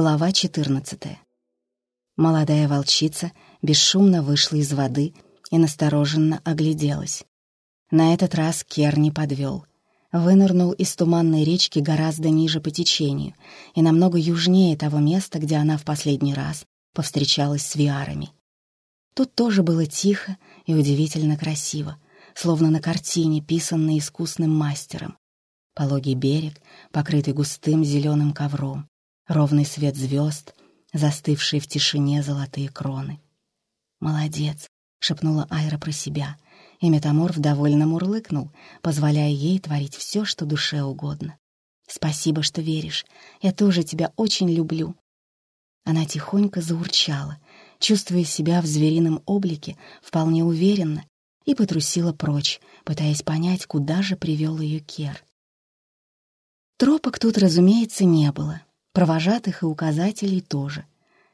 Глава 14. Молодая волчица бесшумно вышла из воды и настороженно огляделась. На этот раз Кер не подвел. Вынырнул из туманной речки гораздо ниже по течению и намного южнее того места, где она в последний раз повстречалась с виарами. Тут тоже было тихо и удивительно красиво, словно на картине, писанной искусным мастером. Пологий берег, покрытый густым зеленым ковром, ровный свет звезд, застывшие в тишине золотые кроны. «Молодец!» — шепнула Айра про себя, и метаморф довольно мурлыкнул, позволяя ей творить все, что душе угодно. «Спасибо, что веришь. Я тоже тебя очень люблю». Она тихонько заурчала, чувствуя себя в зверином облике вполне уверенно, и потрусила прочь, пытаясь понять, куда же привел ее Кер. Тропок тут, разумеется, не было, провожатых и указателей тоже.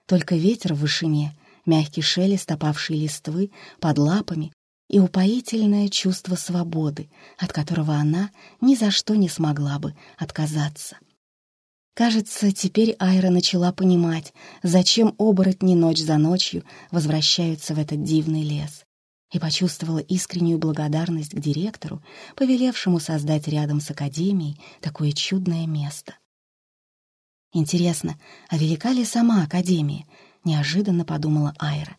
Только ветер в вышине, мягкий шелест опавшей листвы под лапами и упоительное чувство свободы, от которого она ни за что не смогла бы отказаться. Кажется, теперь Айра начала понимать, зачем оборотни ночь за ночью возвращаются в этот дивный лес, и почувствовала искреннюю благодарность к директору, повелевшему создать рядом с Академией такое чудное место. Интересно, а велика ли сама Академия? Неожиданно подумала Айра.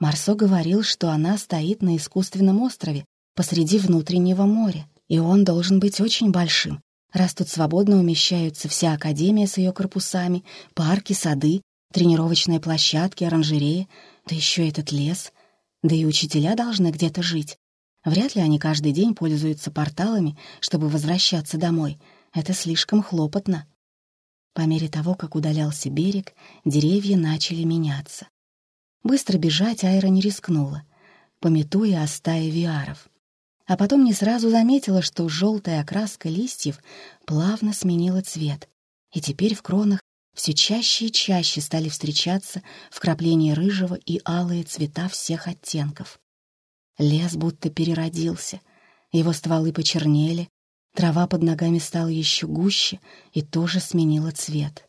Марсо говорил, что она стоит на искусственном острове посреди внутреннего моря, и он должен быть очень большим, раз тут свободно умещаются вся Академия с ее корпусами, парки, сады, тренировочные площадки, оранжереи, да еще этот лес. Да и учителя должны где-то жить. Вряд ли они каждый день пользуются порталами, чтобы возвращаться домой. Это слишком хлопотно. По мере того, как удалялся берег, деревья начали меняться. Быстро бежать Айра не рискнула, пометуя о стае виаров. А потом не сразу заметила, что желтая окраска листьев плавно сменила цвет, и теперь в кронах все чаще и чаще стали встречаться вкрапления рыжего и алые цвета всех оттенков. Лес будто переродился, его стволы почернели, Трава под ногами стала еще гуще и тоже сменила цвет.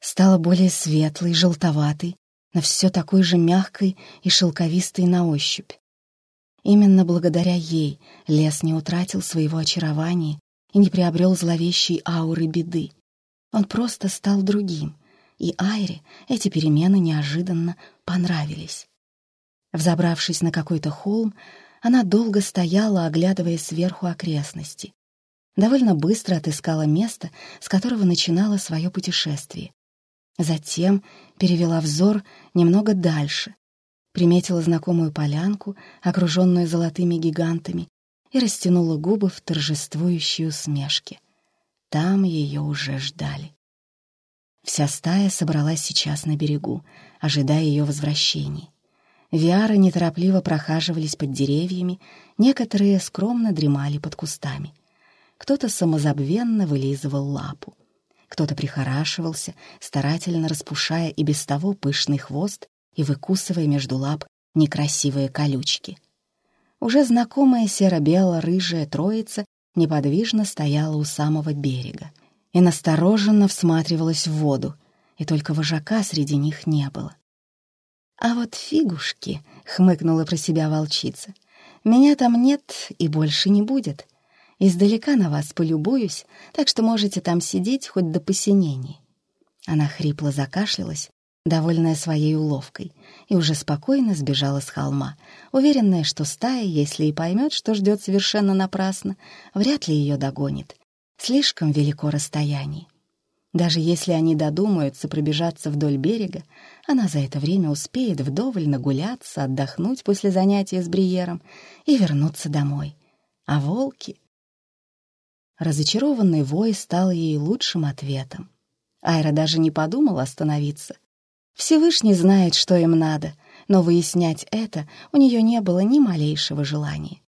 Стала более светлой, желтоватой, но все такой же мягкой и шелковистой на ощупь. Именно благодаря ей лес не утратил своего очарования и не приобрел зловещей ауры беды. Он просто стал другим, и Айре эти перемены неожиданно понравились. Взобравшись на какой-то холм, она долго стояла, оглядывая сверху окрестности. Довольно быстро отыскала место, с которого начинала свое путешествие. Затем перевела взор немного дальше, приметила знакомую полянку, окруженную золотыми гигантами, и растянула губы в торжествующей усмешке. Там ее уже ждали. Вся стая собралась сейчас на берегу, ожидая ее возвращения. Виары неторопливо прохаживались под деревьями, некоторые скромно дремали под кустами. Кто-то самозабвенно вылизывал лапу. Кто-то прихорашивался, старательно распушая и без того пышный хвост и выкусывая между лап некрасивые колючки. Уже знакомая серо-бело-рыжая троица неподвижно стояла у самого берега и настороженно всматривалась в воду, и только вожака среди них не было. «А вот фигушки», — хмыкнула про себя волчица, — «меня там нет и больше не будет. Издалека на вас полюбуюсь, так что можете там сидеть хоть до посинений». Она хрипло закашлялась, довольная своей уловкой, и уже спокойно сбежала с холма, уверенная, что стая, если и поймет, что ждет совершенно напрасно, вряд ли ее догонит. Слишком велико расстояние. Даже если они додумаются пробежаться вдоль берега, она за это время успеет вдоволь нагуляться, отдохнуть после занятия с Бриером и вернуться домой. А волки... Разочарованный вой стал ей лучшим ответом. Айра даже не подумала остановиться. Всевышний знает, что им надо, но выяснять это у нее не было ни малейшего желания.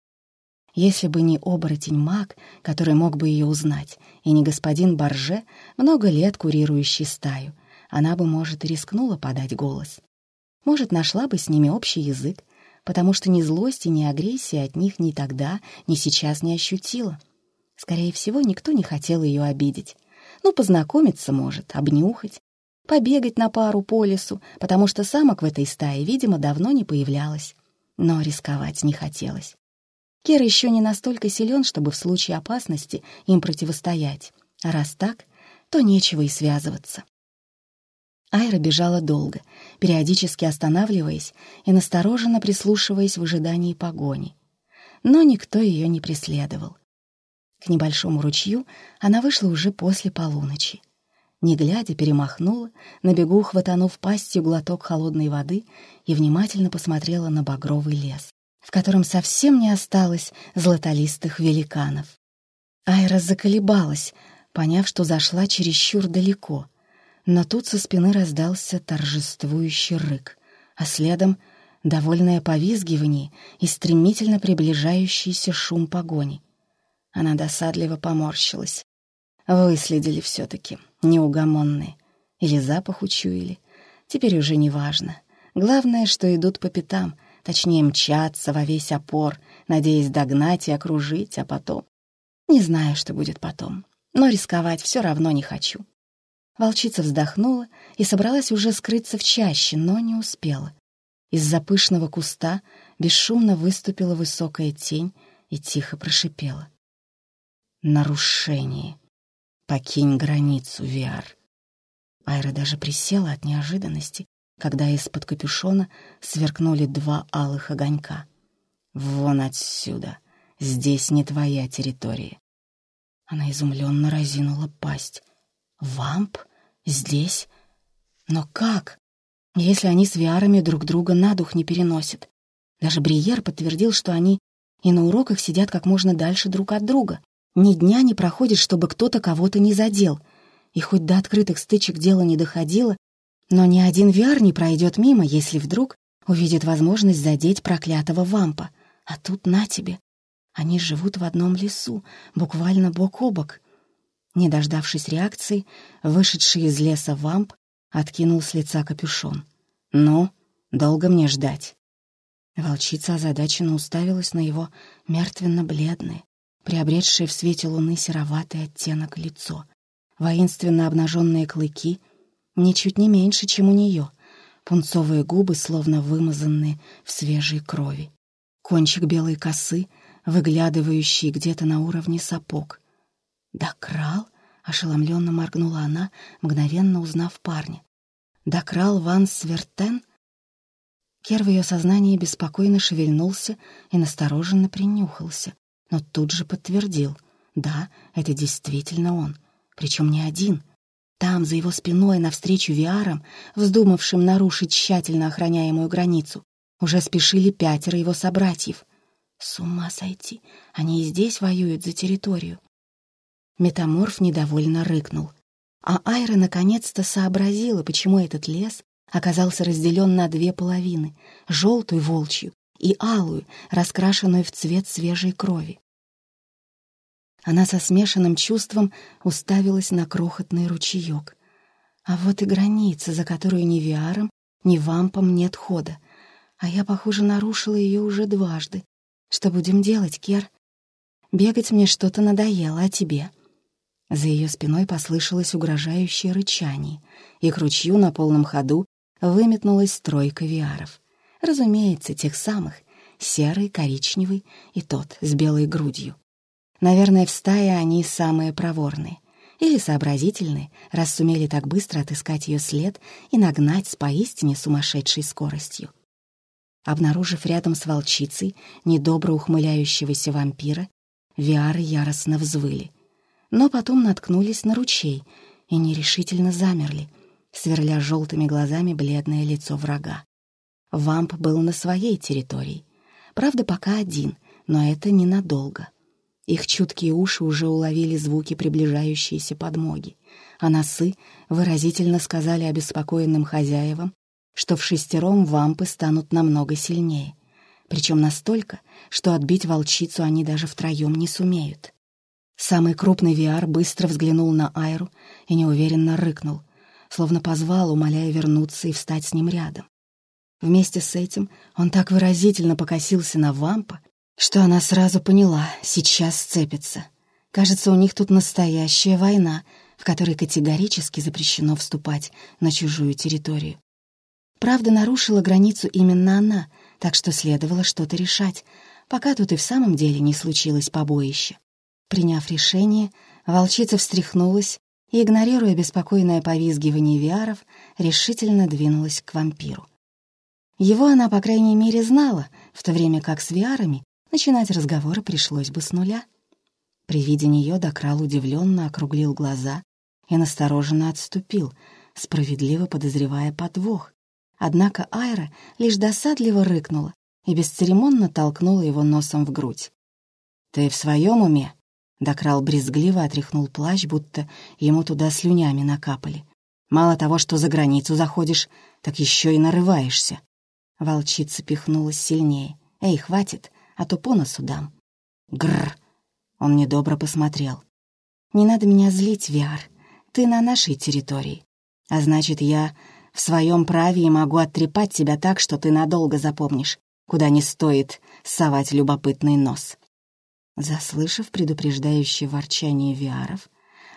Если бы не оборотень-маг, который мог бы ее узнать, и не господин Барже, много лет курирующий стаю, она бы, может, и рискнула подать голос. Может, нашла бы с ними общий язык, потому что ни злости, ни агрессии от них ни тогда, ни сейчас не ощутила. Скорее всего, никто не хотел ее обидеть. Ну, познакомиться может, обнюхать. побегать на пару по лесу, потому что самок в этой стае, видимо, давно не появлялось. Но рисковать не хотелось. Кир еще не настолько силен, чтобы в случае опасности им противостоять. А раз так, то нечего и связываться. Айра бежала долго, периодически останавливаясь и настороженно прислушиваясь в ожидании погони. Но никто ее не преследовал. К небольшому ручью она вышла уже после полуночи. Не глядя, перемахнула, на бегу хватанув пастью глоток холодной воды и внимательно посмотрела на багровый лес, в котором совсем не осталось златолистых великанов. Айра заколебалась, поняв, что зашла чересчур далеко — но тут со спины раздался торжествующий рык, а следом — довольное повизгивание и стремительно приближающийся шум погони. Она досадливо поморщилась. Выследили все-таки, неугомонные. Или запах учуяли. Теперь уже не важно. Главное, что идут по пятам, точнее мчатся во весь опор, надеясь догнать и окружить, а потом... Не знаю, что будет потом, но рисковать все равно не хочу. Волчица вздохнула и собралась уже скрыться в чаще, но не успела. Из-за пышного куста бесшумно выступила высокая тень и тихо прошипела. «Нарушение. Покинь границу, Виар». Айра даже присела от неожиданности, когда из-под капюшона сверкнули два алых огонька. «Вон отсюда. Здесь не твоя территория». Она изумленно разинула пасть. «Вамп?» Здесь? Но как? Если они с Виарами друг друга на дух не переносят. Даже Бриер подтвердил, что они и на уроках сидят как можно дальше друг от друга. Ни дня не проходит, чтобы кто-то кого-то не задел. И хоть до открытых стычек дело не доходило, но ни один Виар не пройдет мимо, если вдруг увидит возможность задеть проклятого вампа. А тут на тебе. Они живут в одном лесу, буквально бок о бок. Не дождавшись реакции, вышедший из леса вамп откинул с лица капюшон. «Ну, долго мне ждать?» Волчица озадаченно уставилась на его мертвенно-бледное, приобретшее в свете луны сероватый оттенок лицо, воинственно обнаженные клыки, ничуть не меньше, чем у нее, пунцовые губы, словно вымазанные в свежей крови, кончик белой косы, выглядывающий где-то на уровне сапог, «Докрал?» — ошеломленно моргнула она, мгновенно узнав парня. «Докрал Ван Свертен?» Кер в ее сознании беспокойно шевельнулся и настороженно принюхался, но тут же подтвердил. «Да, это действительно он. Причем не один». Там, за его спиной, навстречу Виарам, вздумавшим нарушить тщательно охраняемую границу, уже спешили пятеро его собратьев. С ума сойти, они и здесь воюют за территорию. Метаморф недовольно рыкнул. А Айра наконец-то сообразила, почему этот лес оказался разделен на две половины — желтую волчью и алую, раскрашенную в цвет свежей крови. Она со смешанным чувством уставилась на крохотный ручеек. А вот и граница, за которую ни Виаром, ни Вампом нет хода. А я, похоже, нарушила ее уже дважды. Что будем делать, Кер? Бегать мне что-то надоело, а тебе? За ее спиной послышалось угрожающее рычание, и к ручью на полном ходу выметнулась тройка виаров. Разумеется, тех самых, серый, коричневый и тот с белой грудью. Наверное, в стае они самые проворные. Или сообразительные, раз сумели так быстро отыскать ее след и нагнать с поистине сумасшедшей скоростью. Обнаружив рядом с волчицей недобро ухмыляющегося вампира, виары яростно взвыли — но потом наткнулись на ручей и нерешительно замерли, сверля желтыми глазами бледное лицо врага. Вамп был на своей территории. Правда, пока один, но это ненадолго. Их чуткие уши уже уловили звуки приближающейся подмоги, а носы выразительно сказали обеспокоенным хозяевам, что в шестером вампы станут намного сильнее, причем настолько, что отбить волчицу они даже втроем не сумеют. Самый крупный Виар быстро взглянул на Айру и неуверенно рыкнул, словно позвал, умоляя вернуться и встать с ним рядом. Вместе с этим он так выразительно покосился на вампа, что она сразу поняла, сейчас сцепится. Кажется, у них тут настоящая война, в который категорически запрещено вступать на чужую территорию. Правда, нарушила границу именно она, так что следовало что-то решать, пока тут и в самом деле не случилось побоище. Приняв решение, волчица встряхнулась и, игнорируя беспокойное повизгивание виаров, решительно двинулась к вампиру. Его она, по крайней мере, знала, в то время как с виарами начинать разговоры пришлось бы с нуля. При виде нее Докрал удивленно округлил глаза и настороженно отступил, справедливо подозревая подвох. Однако Айра лишь досадливо рыкнула и бесцеремонно толкнула его носом в грудь. «Ты в своем уме?» Докрал брезгливо отряхнул плащ, будто ему туда слюнями накапали. «Мало того, что за границу заходишь, так еще и нарываешься». Волчица пихнулась сильнее. «Эй, хватит, а то по носу дам». «Гррр!» Он недобро посмотрел. «Не надо меня злить, Виар. Ты на нашей территории. А значит, я в своем праве и могу оттрепать тебя так, что ты надолго запомнишь, куда не стоит совать любопытный нос». Заслышав предупреждающее ворчание Виаров,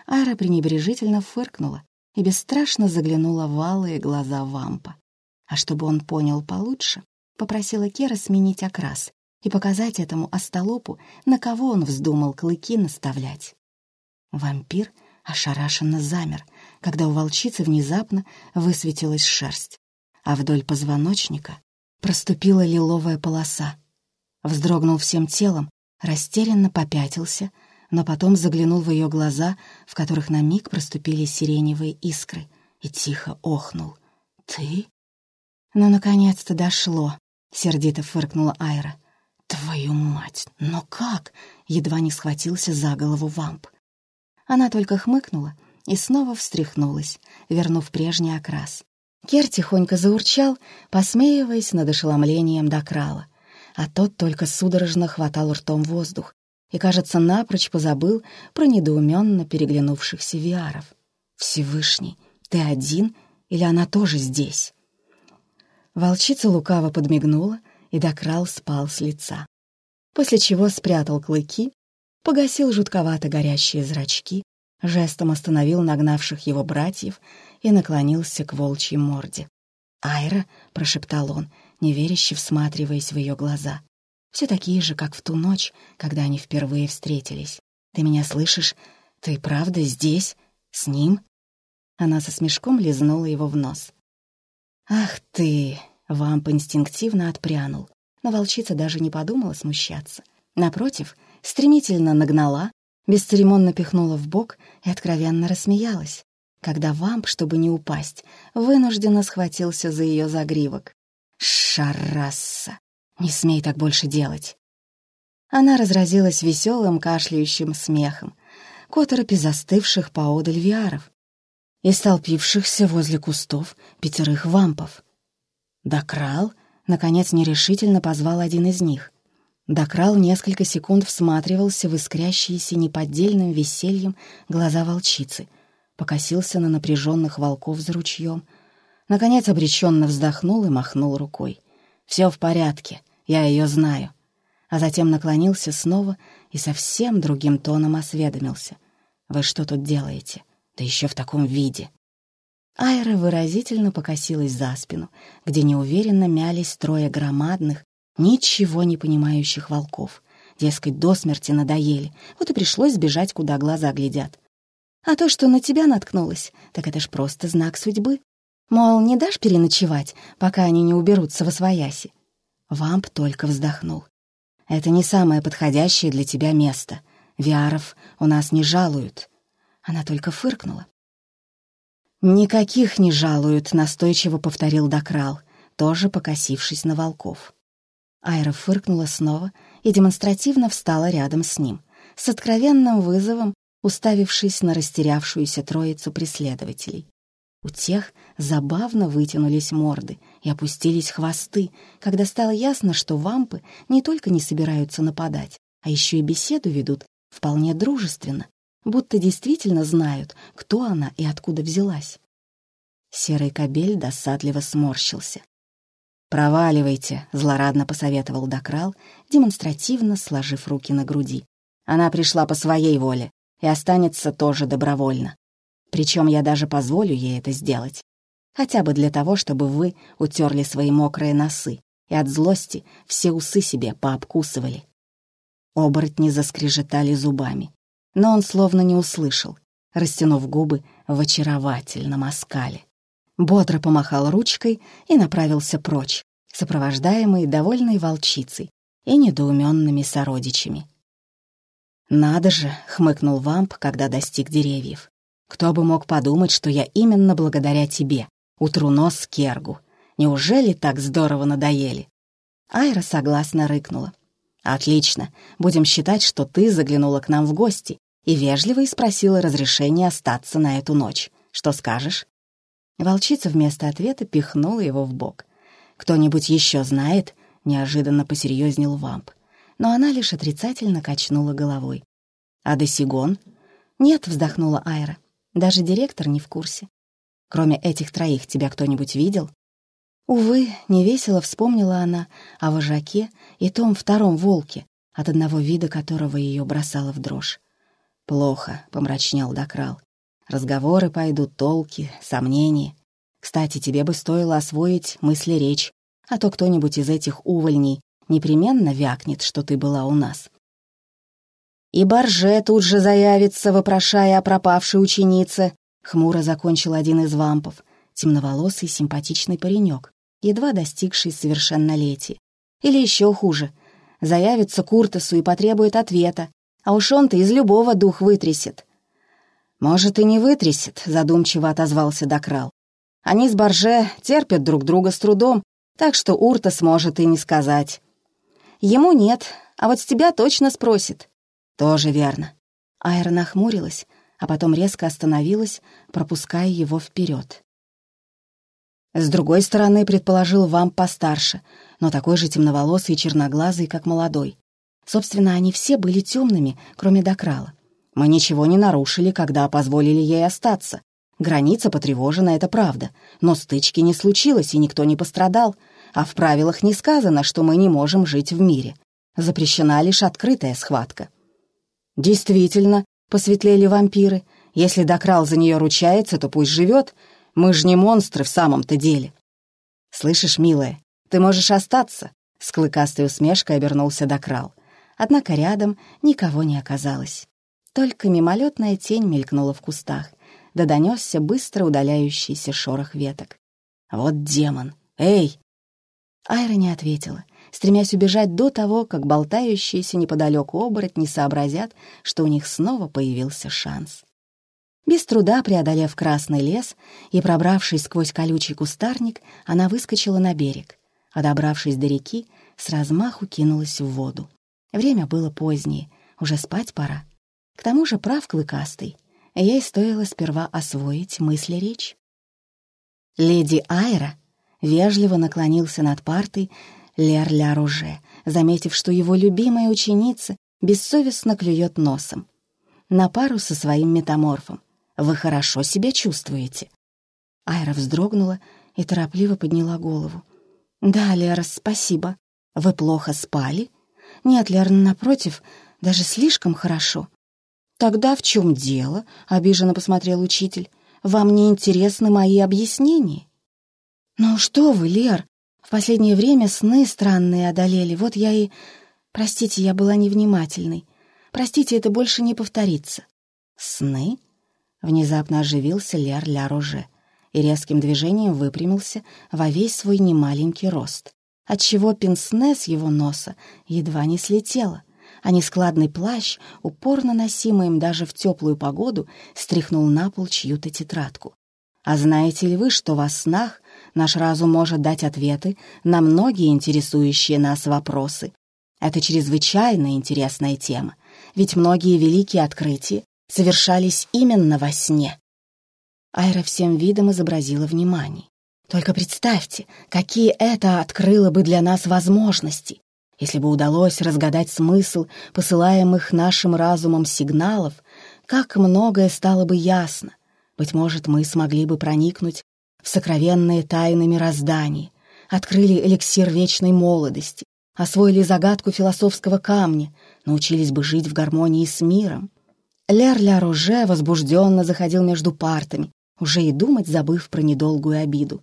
Ара пренебрежительно фыркнула и бесстрашно заглянула в алые глаза вампа. А чтобы он понял получше, попросила Кера сменить окрас и показать этому остолопу, на кого он вздумал клыки наставлять. Вампир ошарашенно замер, когда у волчицы внезапно высветилась шерсть, а вдоль позвоночника проступила лиловая полоса. Вздрогнул всем телом растерянно попятился, но потом заглянул в ее глаза, в которых на миг проступили сиреневые искры, и тихо охнул. «Ты?» «Ну, наконец-то дошло», — сердито фыркнула Айра. «Твою мать! Но как?» — едва не схватился за голову вамп. Она только хмыкнула и снова встряхнулась, вернув прежний окрас. Кер тихонько заурчал, посмеиваясь над ошеломлением до крала а тот только судорожно хватал ртом воздух и, кажется, напрочь позабыл про недоуменно переглянувшихся виаров. «Всевышний, ты один или она тоже здесь?» Волчица лукаво подмигнула, и Докрал спал с лица. После чего спрятал клыки, погасил жутковато горящие зрачки, жестом остановил нагнавших его братьев и наклонился к волчьей морде. «Айра», — прошептал он, неверяще всматриваясь в ее глаза. Все такие же, как в ту ночь, когда они впервые встретились. «Ты меня слышишь? Ты правда здесь? С ним?» Она со смешком лизнула его в нос. «Ах ты!» — вамп инстинктивно отпрянул, но волчица даже не подумала смущаться. Напротив, стремительно нагнала, бесцеремонно пихнула в бок и откровенно рассмеялась, когда вамп, чтобы не упасть, вынужденно схватился за ее загривок. «Шарасса! Не смей так больше делать!» Она разразилась веселым кашляющим смехом, к оторопи застывших поодаль виаров и столпившихся возле кустов пятерых вампов. Докрал, наконец, нерешительно позвал один из них. Докрал несколько секунд всматривался в искрящиеся неподдельным весельем глаза волчицы, покосился на напряженных волков за ручьем, Наконец обреченно вздохнул и махнул рукой. «Все в порядке, я ее знаю». А затем наклонился снова и совсем другим тоном осведомился. «Вы что тут делаете? Да еще в таком виде!» Айра выразительно покосилась за спину, где неуверенно мялись трое громадных, ничего не понимающих волков. Дескать, до смерти надоели, вот и пришлось сбежать, куда глаза глядят. А то, что на тебя наткнулась, так это ж просто знак судьбы. Мол, не дашь переночевать, пока они не уберутся во свояси? Вамп только вздохнул. Это не самое подходящее для тебя место. Виаров у нас не жалуют. Она только фыркнула. «Никаких не жалуют», — настойчиво повторил Докрал, тоже покосившись на волков. Айра фыркнула снова и демонстративно встала рядом с ним, с откровенным вызовом, уставившись на растерявшуюся троицу преследователей. У тех забавно вытянулись морды и опустились хвосты, когда стало ясно, что вампы не только не собираются нападать, а еще и беседу ведут вполне дружественно, будто действительно знают, кто она и откуда взялась. Серый кобель досадливо сморщился. «Проваливайте», — злорадно посоветовал Докрал, демонстративно сложив руки на груди. «Она пришла по своей воле и останется тоже добровольно. Причем я даже позволю ей это сделать. Хотя бы для того, чтобы вы утерли свои мокрые носы и от злости все усы себе пообкусывали. Оборотни заскрежетали зубами, но он словно не услышал, растянув губы в очаровательном оскале. Бодро помахал ручкой и направился прочь, сопровождаемый довольной волчицей и недоуменными сородичами. «Надо же!» — хмыкнул вамп, когда достиг деревьев. «Кто бы мог подумать, что я именно благодаря тебе утру нос Кергу. Неужели так здорово надоели?» Айра согласно рыкнула. «Отлично. Будем считать, что ты заглянула к нам в гости и вежливо спросила разрешения остаться на эту ночь. Что скажешь?» Волчица вместо ответа пихнула его в бок. «Кто-нибудь еще знает?» — неожиданно посерьезнел вамп. Но она лишь отрицательно качнула головой. «А Досигон?» «Нет», — вздохнула Айра. «Даже директор не в курсе. Кроме этих троих тебя кто-нибудь видел?» Увы, невесело вспомнила она о вожаке и том втором волке, от одного вида которого ее бросало в дрожь. «Плохо», — помрачнел Докрал. «Разговоры пойдут, толки, сомнения. Кстати, тебе бы стоило освоить мысли-речь, а то кто-нибудь из этих увольней непременно вякнет, что ты была у нас». «И Борже тут же заявится, вопрошая о пропавшей ученице», — хмуро закончил один из вампов, темноволосый симпатичный паренек, едва достигший совершеннолетия. Или еще хуже, заявится Куртасу и потребует ответа, а уж он-то из любого дух вытрясет. «Может, и не вытрясет», — задумчиво отозвался Докрал. «Они с Борже терпят друг друга с трудом, так что Урта сможет и не сказать». «Ему нет, а вот с тебя точно спросит». «Тоже верно». Айра нахмурилась, а потом резко остановилась, пропуская его вперед. С другой стороны, предположил вам постарше, но такой же темноволосый и черноглазый, как молодой. Собственно, они все были темными, кроме Докрала. Мы ничего не нарушили, когда позволили ей остаться. Граница потревожена, это правда, но стычки не случилось, и никто не пострадал, а в правилах не сказано, что мы не можем жить в мире. Запрещена лишь открытая схватка. Действительно, посветлели вампиры. Если Докрал за нее ручается, то пусть живет, мы же не монстры в самом-то деле. Слышишь, милая, ты можешь остаться. С клыкастой усмешкой обернулся Докрал. Однако рядом никого не оказалось. Только мимолетная тень мелькнула в кустах, да донесся быстро удаляющийся шорох веток. Вот демон! Эй! Айра не ответила, стремясь убежать до того, как болтающиеся неподалеку оборотни сообразят, что у них снова появился шанс. Без труда преодолев красный лес и пробравшись сквозь колючий кустарник, она выскочила на берег, а добравшись до реки, с размаху кинулась в воду. Время было позднее, уже спать пора. К тому же прав клыкастый, ей стоило сперва освоить мысли-речь. Леди Айра вежливо наклонился над партой Лер-Ля-Руже, заметив, что его любимая ученица бессовестно клюет носом. На пару со своим метаморфом. Вы хорошо себя чувствуете?» Айра вздрогнула и торопливо подняла голову. «Да, Лера, спасибо. Вы плохо спали?» «Нет, Лера, напротив, даже слишком хорошо». «Тогда в чем дело?» — обиженно посмотрел учитель. «Вам не интересны мои объяснения?» «Ну что вы, Лер, в последнее время сны странные одолели, вот я и... Простите, я была невнимательной. Простите, это больше не повторится». «Сны?» Внезапно оживился Ляр Ля Роже и резким движением выпрямился во весь свой немаленький рост, отчего пенсне с его носа едва не слетело, а нескладный плащ, упорно носимый им даже в теплую погоду, стряхнул на пол чью-то тетрадку. А знаете ли вы, что во снах наш разум может дать ответы на многие интересующие нас вопросы? Это чрезвычайно интересная тема, ведь многие великие открытия совершались именно во сне. Айра всем видом изобразила внимание. Только представьте, какие это открыло бы для нас возможности, если бы удалось разгадать смысл посылаемых нашим разумом сигналов, как многое стало бы ясно. Быть может, мы смогли бы проникнуть в сокровенные тайны мироздания, открыли эликсир вечной молодости, освоили загадку философского камня, научились бы жить в гармонии с миром. Ляр-Ляр уже возбужденно заходил между партами, уже и думать забыв про недолгую обиду.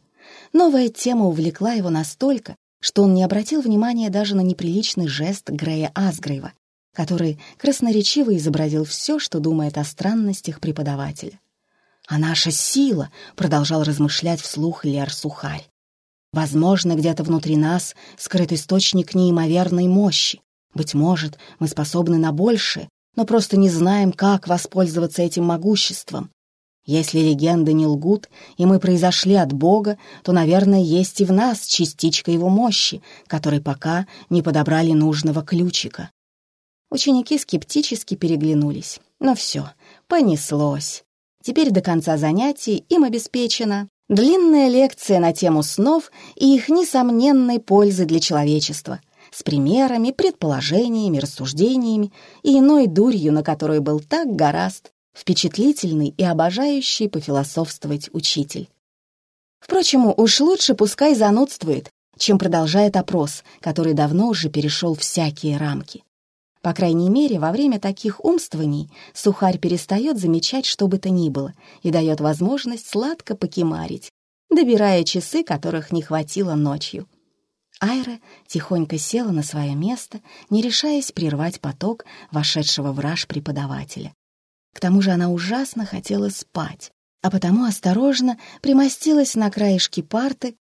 Новая тема увлекла его настолько, что он не обратил внимания даже на неприличный жест Грея Асгрейва, который красноречиво изобразил все, что думает о странностях преподавателя. «А наша сила», — продолжал размышлять вслух Лер Сухарь. «Возможно, где-то внутри нас скрыт источник неимоверной мощи. Быть может, мы способны на большее, но просто не знаем, как воспользоваться этим могуществом. Если легенды не лгут, и мы произошли от Бога, то, наверное, есть и в нас частичка его мощи, которой пока не подобрали нужного ключика. Ученики скептически переглянулись. Но все, понеслось. Теперь до конца занятий им обеспечена длинная лекция на тему снов и их несомненной пользы для человечества, с примерами, предположениями, рассуждениями и иной дурью, на которую был так гораст впечатлительный и обожающий пофилософствовать учитель. Впрочем, уж лучше пускай занудствует, чем продолжает опрос, который давно уже перешел всякие рамки. По крайней мере, во время таких умствований сухарь перестает замечать что бы то ни было и дает возможность сладко покемарить, добирая часы, которых не хватило ночью. Айра тихонько села на свое место, не решаясь прервать поток вошедшего в раж преподавателя. К тому же она ужасно хотела спать, а потому осторожно примостилась на краешке парты,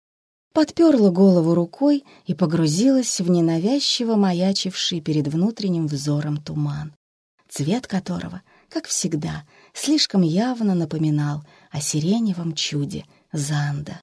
подперла голову рукой и погрузилась в ненавязчиво маячивший перед внутренним взором туман, цвет которого, как всегда, слишком явно напоминал о сиреневом чуде Занда.